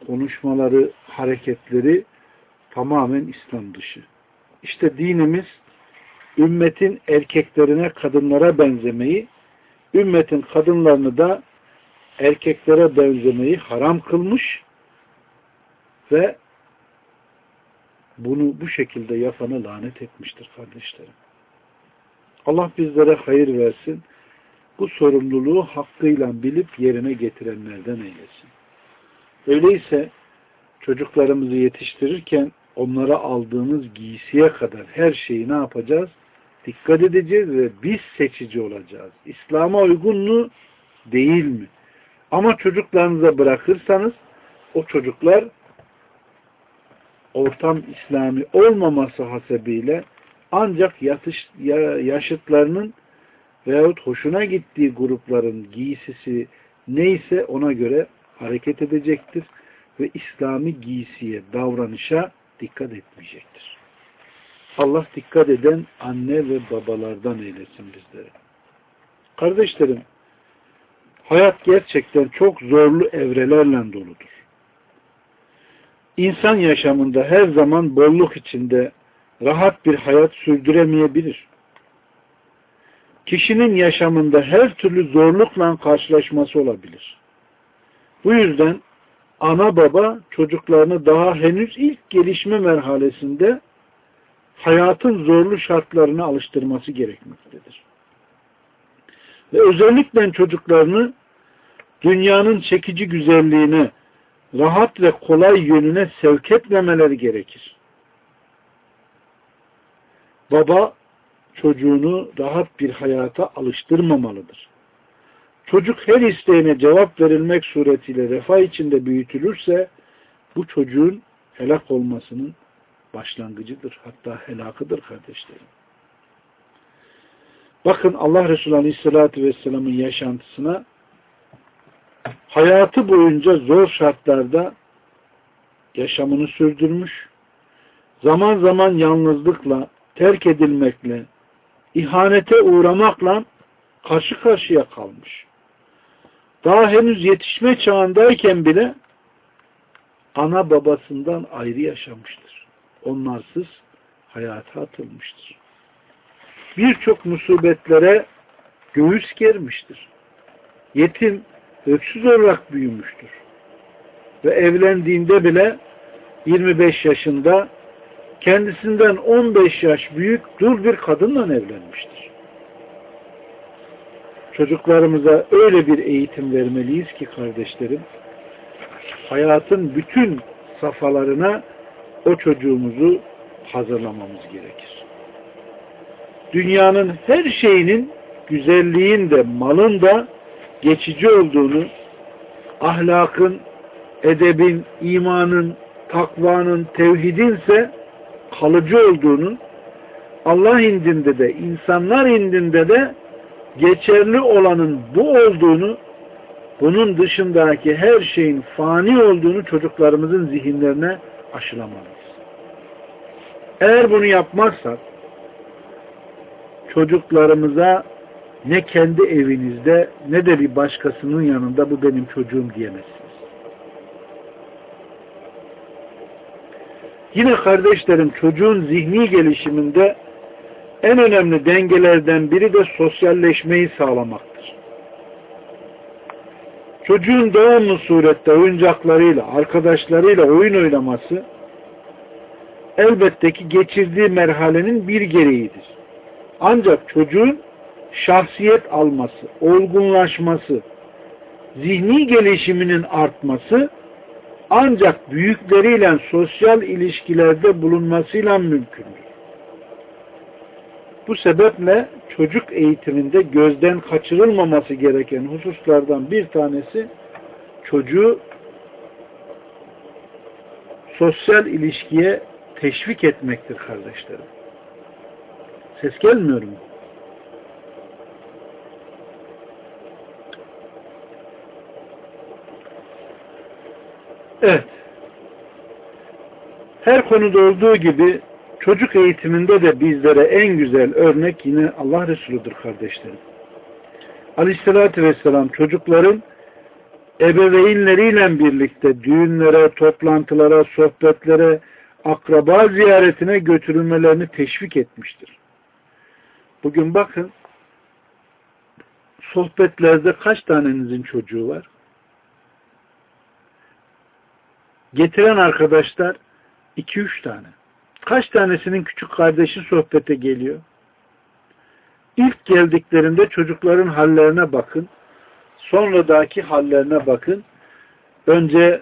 konuşmaları, hareketleri tamamen İslam dışı. İşte dinimiz ümmetin erkeklerine, kadınlara benzemeyi, ümmetin kadınlarını da erkeklere benzemeyi haram kılmış ve bunu bu şekilde yapanı lanet etmiştir kardeşlerim. Allah bizlere hayır versin. Bu sorumluluğu hakkıyla bilip yerine getirenlerden eylesin. Öyleyse çocuklarımızı yetiştirirken onlara aldığımız giysiye kadar her şeyi ne yapacağız? Dikkat edeceğiz ve biz seçici olacağız. İslam'a uygun mu? Değil mi? Ama çocuklarınıza bırakırsanız o çocuklar ortam İslami olmaması hasebiyle ancak yatış, yaşıtlarının veyahut hoşuna gittiği grupların giysisi neyse ona göre hareket edecektir ve İslami giysiye, davranışa dikkat etmeyecektir. Allah dikkat eden anne ve babalardan eylesin bizleri. Kardeşlerim, hayat gerçekten çok zorlu evrelerle doludur. İnsan yaşamında her zaman bolluk içinde rahat bir hayat sürdüremeyebilir. Kişinin yaşamında her türlü zorlukla karşılaşması olabilir. Bu yüzden ana baba çocuklarını daha henüz ilk gelişme merhalesinde hayatın zorlu şartlarına alıştırması gerekmektedir. Ve özellikle çocuklarını dünyanın çekici güzelliğine, rahat ve kolay yönüne sevk etmemeleri gerekir. Baba çocuğunu rahat bir hayata alıştırmamalıdır. Çocuk her isteğine cevap verilmek suretiyle refah içinde büyütülürse bu çocuğun helak olmasının başlangıcıdır. Hatta helakıdır kardeşlerim. Bakın Allah Resulü Aleyhisselatü Vesselam'ın yaşantısına hayatı boyunca zor şartlarda yaşamını sürdürmüş, zaman zaman yalnızlıkla, terk edilmekle, ihanete uğramakla karşı karşıya kalmış. Daha henüz yetişme çağındayken bile ana babasından ayrı yaşamıştır. Onlarsız hayata atılmıştır. Birçok musibetlere göğüs germiştir. Yetim, öksüz olarak büyümüştür. Ve evlendiğinde bile 25 yaşında kendisinden 15 yaş büyük dul bir kadınla evlenmiştir. Çocuklarımıza öyle bir eğitim vermeliyiz ki kardeşlerim, hayatın bütün safhalarına o çocuğumuzu hazırlamamız gerekir. Dünyanın her şeyinin güzelliğin de malın da geçici olduğunu, ahlakın, edebin, imanın, takvanın, tevhidin ise kalıcı olduğunu, Allah indinde de, insanlar indinde de geçerli olanın bu olduğunu, bunun dışındaki her şeyin fani olduğunu çocuklarımızın zihinlerine aşılamalıyız. Eğer bunu yapmazsak, çocuklarımıza ne kendi evinizde ne de bir başkasının yanında bu benim çocuğum diyemezsiniz. Yine kardeşlerim çocuğun zihni gelişiminde en önemli dengelerden biri de sosyalleşmeyi sağlamaktır. Çocuğun devamlı surette oyuncaklarıyla, arkadaşlarıyla oyun oynaması elbette ki geçirdiği merhalenin bir gereğidir. Ancak çocuğun şahsiyet alması, olgunlaşması, zihni gelişiminin artması ancak büyükleriyle sosyal ilişkilerde bulunmasıyla mümkündür. Bu sebeple çocuk eğitiminde gözden kaçırılmaması gereken hususlardan bir tanesi çocuğu sosyal ilişkiye teşvik etmektir kardeşlerim. Ses gelmiyor mu? Evet. Her konuda olduğu gibi çocuk eğitiminde de bizlere en güzel örnek yine Allah Resuludur kardeşlerim. Aleyhissalatü Vesselam çocukların ebeveynleriyle birlikte düğünlere, toplantılara, sohbetlere, akraba ziyaretine götürülmelerini teşvik etmiştir. Bugün bakın sohbetlerde kaç tanenizin çocuğu var? Getiren arkadaşlar iki üç tane. Kaç tanesinin küçük kardeşi sohbete geliyor? İlk geldiklerinde çocukların hallerine bakın. Sonradaki hallerine bakın. Önce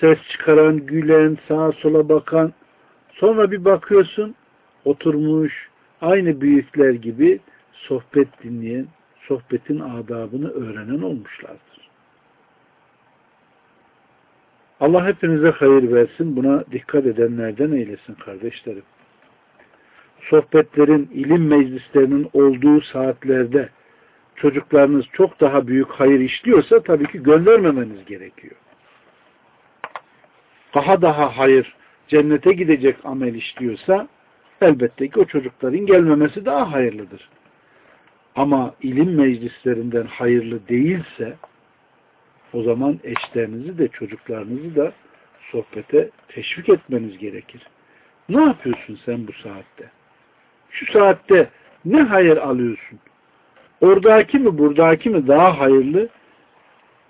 ses çıkaran, gülen, sağa sola bakan. Sonra bir bakıyorsun oturmuş aynı büyükler gibi sohbet dinleyen, sohbetin adabını öğrenen olmuşlardır. Allah hepinize hayır versin. Buna dikkat edenlerden eylesin kardeşlerim. Sohbetlerin, ilim meclislerinin olduğu saatlerde çocuklarınız çok daha büyük hayır işliyorsa tabii ki göndermemeniz gerekiyor. Daha daha hayır, cennete gidecek amel işliyorsa elbette ki o çocukların gelmemesi daha hayırlıdır. Ama ilim meclislerinden hayırlı değilse o zaman eşlerinizi de çocuklarınızı da sohbete teşvik etmeniz gerekir. Ne yapıyorsun sen bu saatte? Şu saatte ne hayır alıyorsun? Oradaki mi buradaki mi daha hayırlı?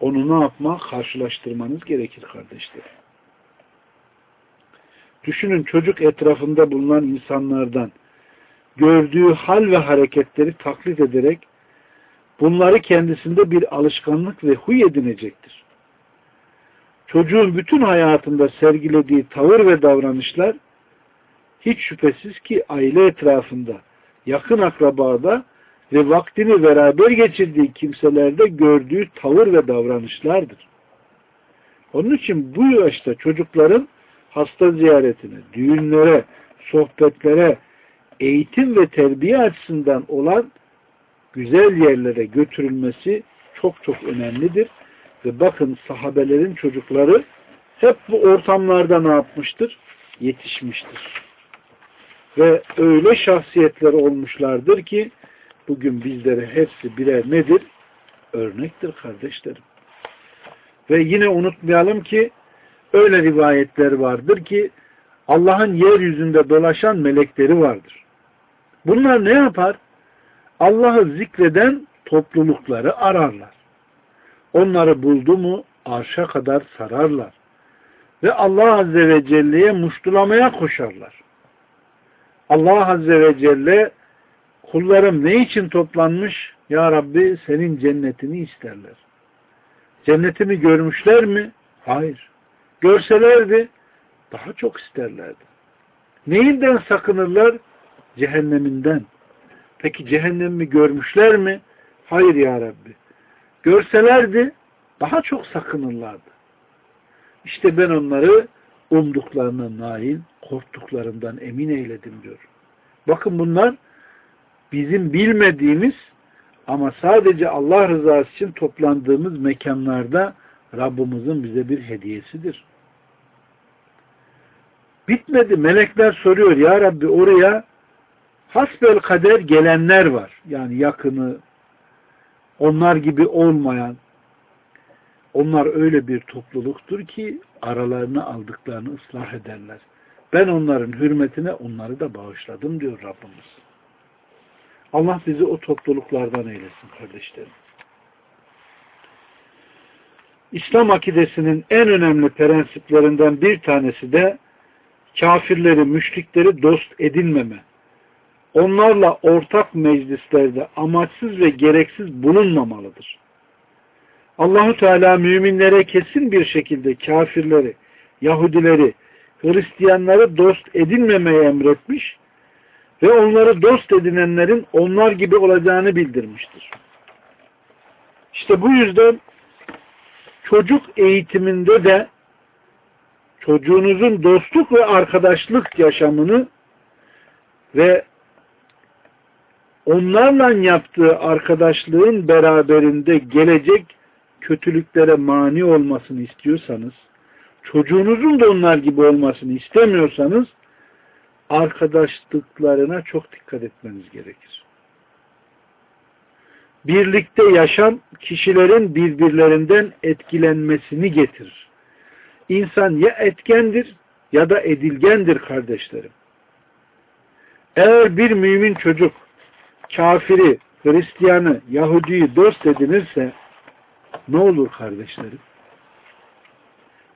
Onu ne yapma? Karşılaştırmanız gerekir kardeşlerim. Düşünün çocuk etrafında bulunan insanlardan gördüğü hal ve hareketleri taklit ederek bunları kendisinde bir alışkanlık ve huy edinecektir. Çocuğun bütün hayatında sergilediği tavır ve davranışlar hiç şüphesiz ki aile etrafında, yakın akrabada ve vaktini beraber geçirdiği kimselerde gördüğü tavır ve davranışlardır. Onun için bu yaşta çocukların hasta ziyaretine, düğünlere, sohbetlere, eğitim ve terbiye açısından olan güzel yerlere götürülmesi çok çok önemlidir. Ve bakın sahabelerin çocukları hep bu ortamlarda ne yapmıştır? Yetişmiştir. Ve öyle şahsiyetler olmuşlardır ki bugün bizlere hepsi birer nedir? Örnektir kardeşlerim. Ve yine unutmayalım ki öyle rivayetler vardır ki Allah'ın yeryüzünde dolaşan melekleri vardır. Bunlar ne yapar? Allah'ı zikreden toplulukları ararlar. Onları buldu mu arşa kadar sararlar. Ve Allah Azze ve Celle'ye muştulamaya koşarlar. Allah Azze ve Celle kullarım ne için toplanmış? Ya Rabbi senin cennetini isterler. Cennetimi görmüşler mi? Hayır. Görselerdi daha çok isterlerdi. Neyinden sakınırlar? Cehenneminden. Peki cehennemi görmüşler mi? Hayır ya Rabbi. Görselerdi daha çok sakınırlardı. İşte ben onları umduklarına nail, korktuklarından emin eyledim diyor. Bakın bunlar bizim bilmediğimiz ama sadece Allah rızası için toplandığımız mekanlarda Rabbimizin bize bir hediyesidir. Bitmedi. Melekler soruyor ya Rabbi oraya hasbel kader gelenler var. Yani yakını onlar gibi olmayan onlar öyle bir topluluktur ki aralarını aldıklarını ıslah ederler. Ben onların hürmetine onları da bağışladım diyor Rabbimiz. Allah bizi o topluluklardan eylesin kardeşlerim. İslam akidesinin en önemli prensiplerinden bir tanesi de kafirleri, müşrikleri dost edinmeme. Onlarla ortak meclislerde amaçsız ve gereksiz bulunmamalıdır. Allahu Teala müminlere kesin bir şekilde kafirleri, Yahudileri, Hristiyanları dost edinmemeyi emretmiş ve onları dost edinenlerin onlar gibi olacağını bildirmiştir. İşte bu yüzden çocuk eğitiminde de çocuğunuzun dostluk ve arkadaşlık yaşamını ve onlarla yaptığı arkadaşlığın beraberinde gelecek kötülüklere mani olmasını istiyorsanız, çocuğunuzun da onlar gibi olmasını istemiyorsanız, arkadaşlıklarına çok dikkat etmeniz gerekir. Birlikte yaşam kişilerin birbirlerinden etkilenmesini getirir. İnsan ya etkendir ya da edilgendir kardeşlerim. Eğer bir mümin çocuk kafiri, Hristiyanı, Yahudi'yi dost edinirse ne olur kardeşlerim?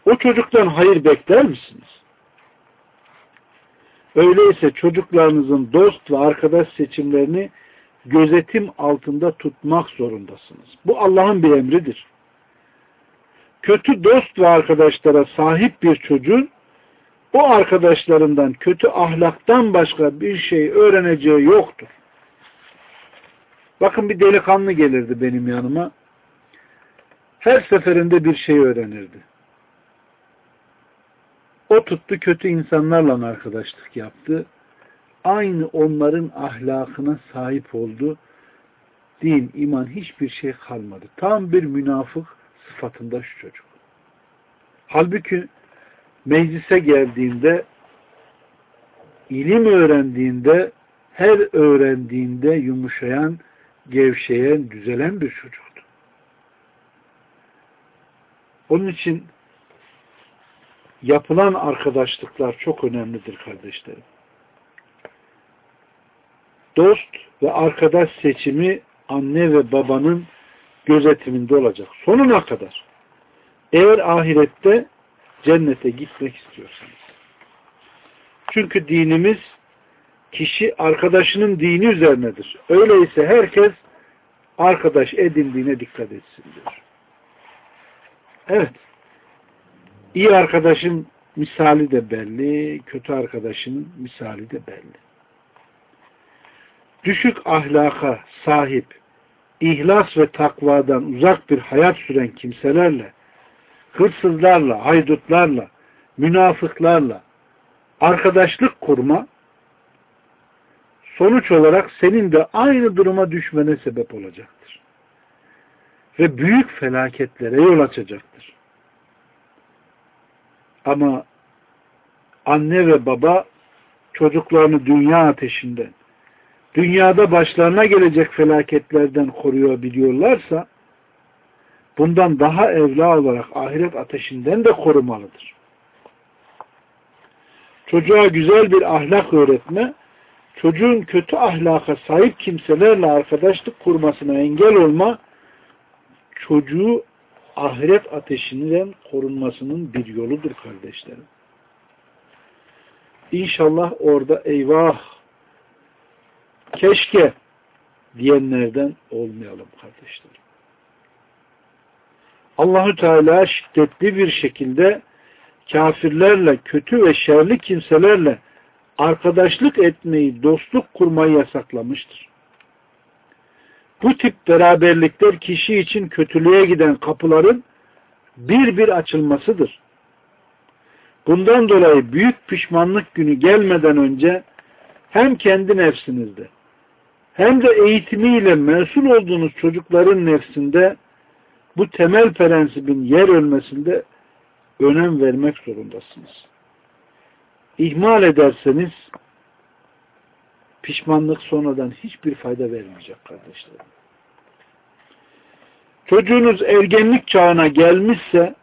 O çocuktan hayır bekler misiniz? Öyleyse çocuklarınızın dost ve arkadaş seçimlerini gözetim altında tutmak zorundasınız. Bu Allah'ın bir emridir. Kötü dost ve arkadaşlara sahip bir çocuğun o arkadaşlarından kötü ahlaktan başka bir şey öğreneceği yoktur. Bakın bir delikanlı gelirdi benim yanıma. Her seferinde bir şey öğrenirdi. O tuttu kötü insanlarla arkadaşlık yaptı. Aynı onların ahlakına sahip oldu. din, iman hiçbir şey kalmadı. Tam bir münafık sıfatında şu çocuk. Halbuki meclise geldiğinde ilim öğrendiğinde her öğrendiğinde yumuşayan, gevşeyen, düzelen bir çocuktu. Onun için yapılan arkadaşlıklar çok önemlidir kardeşlerim. Dost ve arkadaş seçimi anne ve babanın gözetiminde olacak. Sonuna kadar. Eğer ahirette cennete gitmek istiyorsanız. Çünkü dinimiz kişi arkadaşının dini üzerinedir. Öyleyse herkes arkadaş edindiğine dikkat etsin diyor. Evet. İyi arkadaşın misali de belli, kötü arkadaşın misali de belli. Düşük ahlaka sahip, ihlas ve takvadan uzak bir hayat süren kimselerle, hırsızlarla, haydutlarla, münafıklarla arkadaşlık kurma, sonuç olarak senin de aynı duruma düşmene sebep olacaktır. Ve büyük felaketlere yol açacaktır. Ama anne ve baba çocuklarını dünya ateşinden, dünyada başlarına gelecek felaketlerden koruyor biliyorlarsa, bundan daha evla olarak ahiret ateşinden de korumalıdır. Çocuğa güzel bir ahlak öğretme, çocuğun kötü ahlaka sahip kimselerle arkadaşlık kurmasına engel olma, çocuğu ahiret ateşinden korunmasının bir yoludur kardeşlerim. İnşallah orada eyvah keşke diyenlerden olmayalım kardeşlerim. Allahü Teala şiddetli bir şekilde kafirlerle, kötü ve şerli kimselerle arkadaşlık etmeyi, dostluk kurmayı yasaklamıştır. Bu tip beraberlikler kişi için kötülüğe giden kapıların bir bir açılmasıdır. Bundan dolayı büyük pişmanlık günü gelmeden önce hem kendi nefsinizde hem de eğitimiyle mesul olduğunuz çocukların nefsinde bu temel prensibin yer ölmesinde önem vermek zorundasınız. İhmal ederseniz pişmanlık sonradan hiçbir fayda vermeyecek kardeşlerim. Çocuğunuz ergenlik çağına gelmişse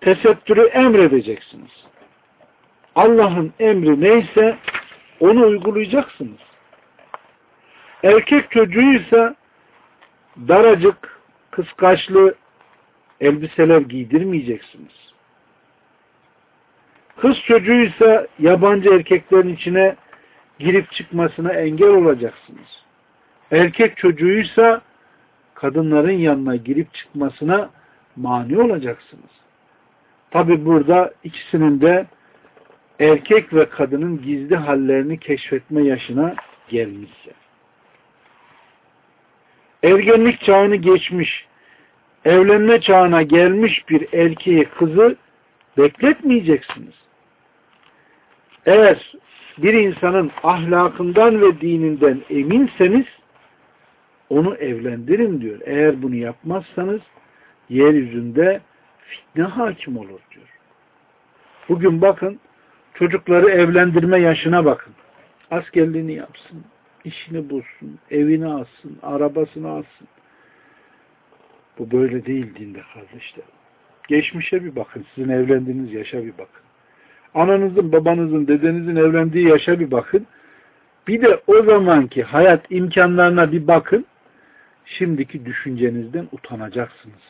tesettürü emredeceksiniz. Allah'ın emri neyse onu uygulayacaksınız. Erkek çocuğuysa daracık, kıskaçlı elbiseler giydirmeyeceksiniz. Kız çocuğuysa yabancı erkeklerin içine girip çıkmasına engel olacaksınız. Erkek çocuğuysa kadınların yanına girip çıkmasına mani olacaksınız. Tabi burada ikisinin de erkek ve kadının gizli hallerini keşfetme yaşına gelmişse. Ergenlik çağını geçmiş, evlenme çağına gelmiş bir erkeği kızı bekletmeyeceksiniz. Eğer bir insanın ahlakından ve dininden eminseniz onu evlendirin diyor. Eğer bunu yapmazsanız yeryüzünde fitne hakim olur diyor. Bugün bakın çocukları evlendirme yaşına bakın. Askerliğini yapsın, işini bulsun, evini alsın, arabasını alsın. Bu böyle değil dinde kardeşlerim. Geçmişe bir bakın. Sizin evlendiğiniz yaşa bir bakın. Ananızın, babanızın, dedenizin evlendiği yaşa bir bakın. Bir de o zamanki hayat imkanlarına bir bakın. Şimdiki düşüncenizden utanacaksınız.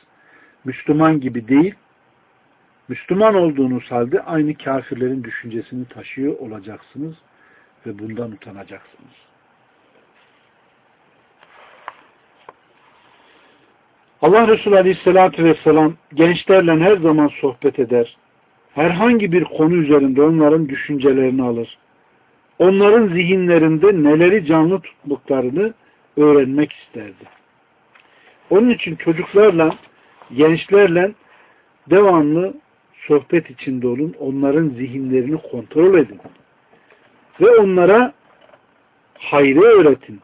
Müslüman gibi değil, Müslüman olduğunuz halde aynı kafirlerin düşüncesini taşıyor olacaksınız ve bundan utanacaksınız. Allah Resulü Aleyhisselatü Vesselam gençlerle her zaman sohbet eder. Herhangi bir konu üzerinde onların düşüncelerini alır. Onların zihinlerinde neleri canlı tuttuklarını öğrenmek isterdi. Onun için çocuklarla, gençlerle devamlı sohbet içinde olun. Onların zihinlerini kontrol edin. Ve onlara hayrı öğretin.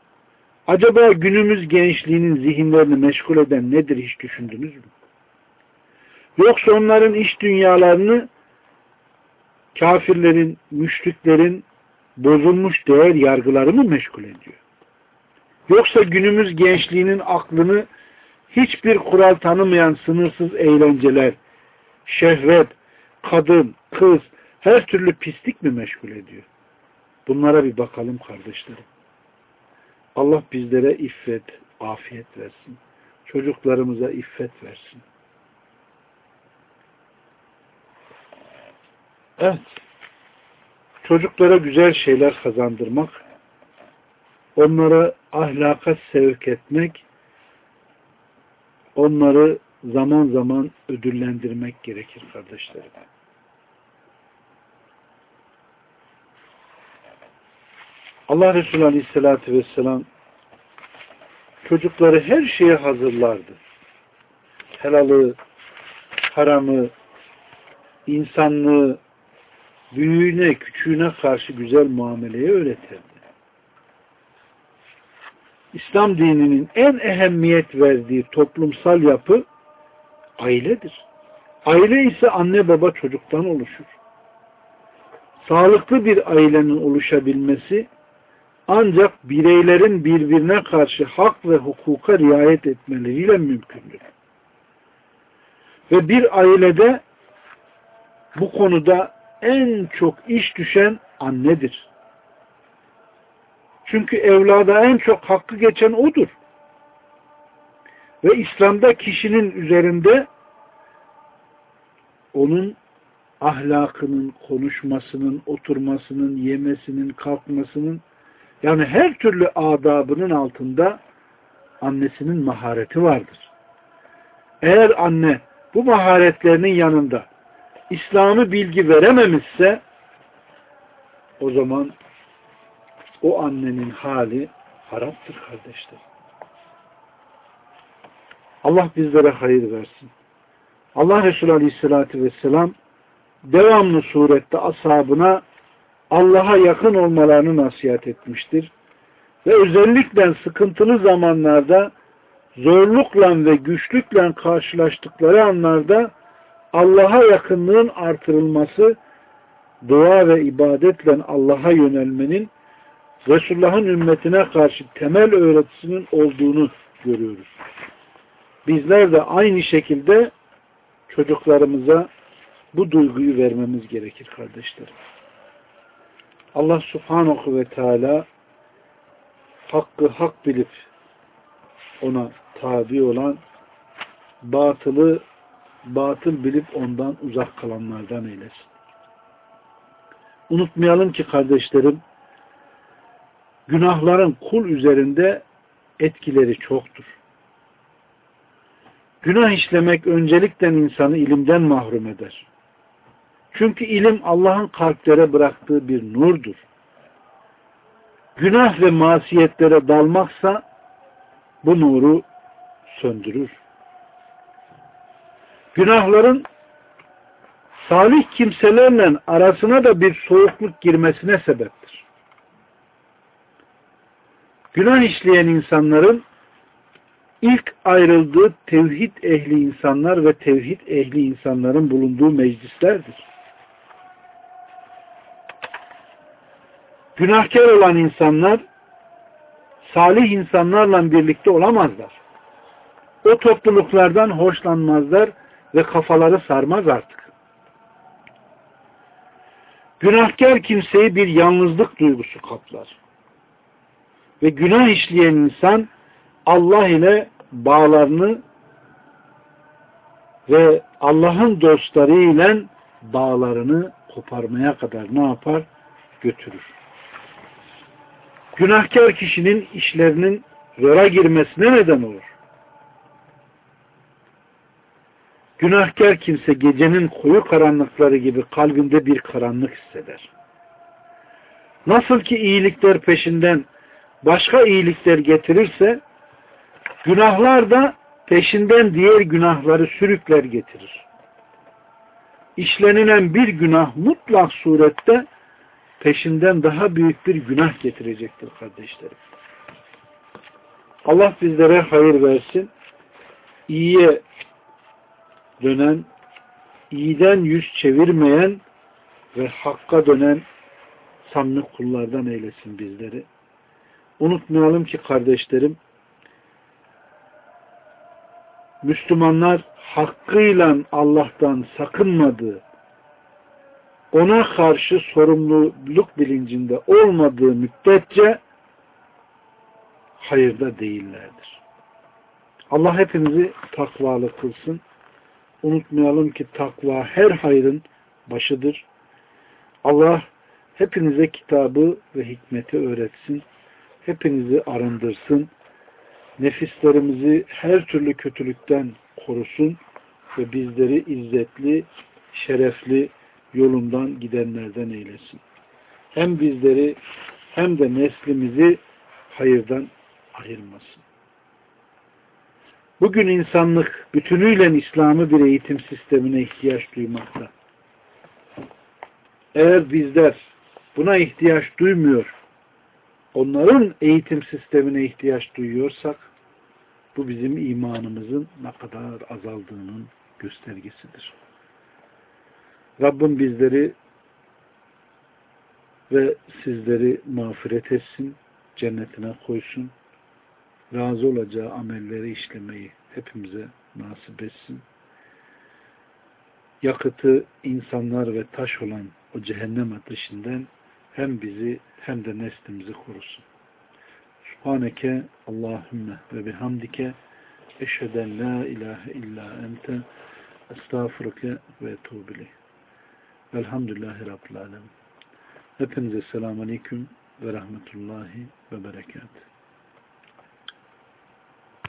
Acaba günümüz gençliğinin zihinlerini meşgul eden nedir hiç düşündünüz mü? Yoksa onların iş dünyalarını kafirlerin, müşriklerin bozulmuş değer yargıları mı meşgul ediyor? Yoksa günümüz gençliğinin aklını hiçbir kural tanımayan sınırsız eğlenceler, şehvet, kadın, kız, her türlü pislik mi meşgul ediyor? Bunlara bir bakalım kardeşlerim. Allah bizlere iffet, afiyet versin. Çocuklarımıza iffet versin. Evet. Çocuklara güzel şeyler kazandırmak, onlara ahlaka sevk etmek, onları zaman zaman ödüllendirmek gerekir kardeşlerim. Allah Resulü Aleyhisselatü Vesselam çocukları her şeye hazırlardı. Helalı, haramı, insanlığı, büyüğüne, küçüğüne karşı güzel muameleye öğretirdi. İslam dininin en ehemmiyet verdiği toplumsal yapı ailedir. Aile ise anne baba çocuktan oluşur. Sağlıklı bir ailenin oluşabilmesi ancak bireylerin birbirine karşı hak ve hukuka riayet etmeleriyle mümkündür. Ve bir ailede bu konuda en çok iş düşen annedir. Çünkü evlada en çok hakkı geçen odur. Ve İslam'da kişinin üzerinde onun ahlakının, konuşmasının, oturmasının, yemesinin, kalkmasının yani her türlü adabının altında annesinin mahareti vardır. Eğer anne bu maharetlerinin yanında İslam'ı bilgi verememişse o zaman o annenin hali haraptır kardeşler. Allah bizlere hayır versin. Allah Resulü Aleyhisselatü Vesselam devamlı surette ashabına Allah'a yakın olmalarını nasihat etmiştir. Ve özellikle sıkıntılı zamanlarda zorlukla ve güçlükle karşılaştıkları anlarda Allah'a yakınlığın artırılması, dua ve ibadetle Allah'a yönelmenin Resulullah'ın ümmetine karşı temel öğretisinin olduğunu görüyoruz. Bizler de aynı şekilde çocuklarımıza bu duyguyu vermemiz gerekir kardeşlerim. Allah subhanahu ve teala hakkı hak bilip ona tabi olan batılı batıl bilip ondan uzak kalanlardan eylesin. Unutmayalım ki kardeşlerim günahların kul üzerinde etkileri çoktur. Günah işlemek öncelikle insanı ilimden mahrum eder. Çünkü ilim Allah'ın kalplere bıraktığı bir nurdur. Günah ve masiyetlere dalmaksa bu nuru söndürür. Günahların salih kimselerle arasına da bir soğukluk girmesine sebeptir. Günah işleyen insanların ilk ayrıldığı tevhid ehli insanlar ve tevhid ehli insanların bulunduğu meclislerdir. Günahkar olan insanlar salih insanlarla birlikte olamazlar. O topluluklardan hoşlanmazlar ve kafaları sarmaz artık. Günahkar kimseyi bir yalnızlık duygusu kaplar. Ve günah işleyen insan Allah ile bağlarını ve Allah'ın dostları ile bağlarını koparmaya kadar ne yapar? Götürür. Günahkar kişinin işlerinin zora girmesine neden olur. Günahkar kimse gecenin koyu karanlıkları gibi kalbinde bir karanlık hisseder. Nasıl ki iyilikler peşinden başka iyilikler getirirse günahlar da peşinden diğer günahları sürükler getirir. İşlenilen bir günah mutlak surette peşinden daha büyük bir günah getirecektir kardeşlerim. Allah bizlere hayır versin. İyiye dönen, iyiden yüz çevirmeyen ve hakka dönen samimi kullardan eylesin bizleri. Unutmayalım ki kardeşlerim, Müslümanlar hakkıyla Allah'tan sakınmadığı, ona karşı sorumluluk bilincinde olmadığı müddetçe hayırda değillerdir. Allah hepimizi takvalı kılsın. Unutmayalım ki takva her hayrın başıdır. Allah hepinize kitabı ve hikmeti öğretsin. Hepinizi arındırsın. Nefislerimizi her türlü kötülükten korusun ve bizleri izzetli, şerefli yolundan gidenlerden eylesin. Hem bizleri hem de neslimizi hayırdan ayırmasın. Bugün insanlık bütünüyle İslam'ı bir eğitim sistemine ihtiyaç duymakta. Eğer bizler buna ihtiyaç duymuyor, onların eğitim sistemine ihtiyaç duyuyorsak, bu bizim imanımızın ne kadar azaldığının göstergesidir. Rabbim bizleri ve sizleri mağfiret etsin, cennetine koysun, razı olacağı amelleri işlemeyi hepimize nasip etsin. Yakıtı insanlar ve taş olan o cehennem ateşinden hem bizi hem de neslimizi korusun. Subhaneke Allahümme ve bihamdike eşheden la ilahe illa ente estağfurke ve etubili. Velhamdülillahi Rabbil Alemin. Hepinize selamun aleyküm ve rahmetullahi ve berekatuhu.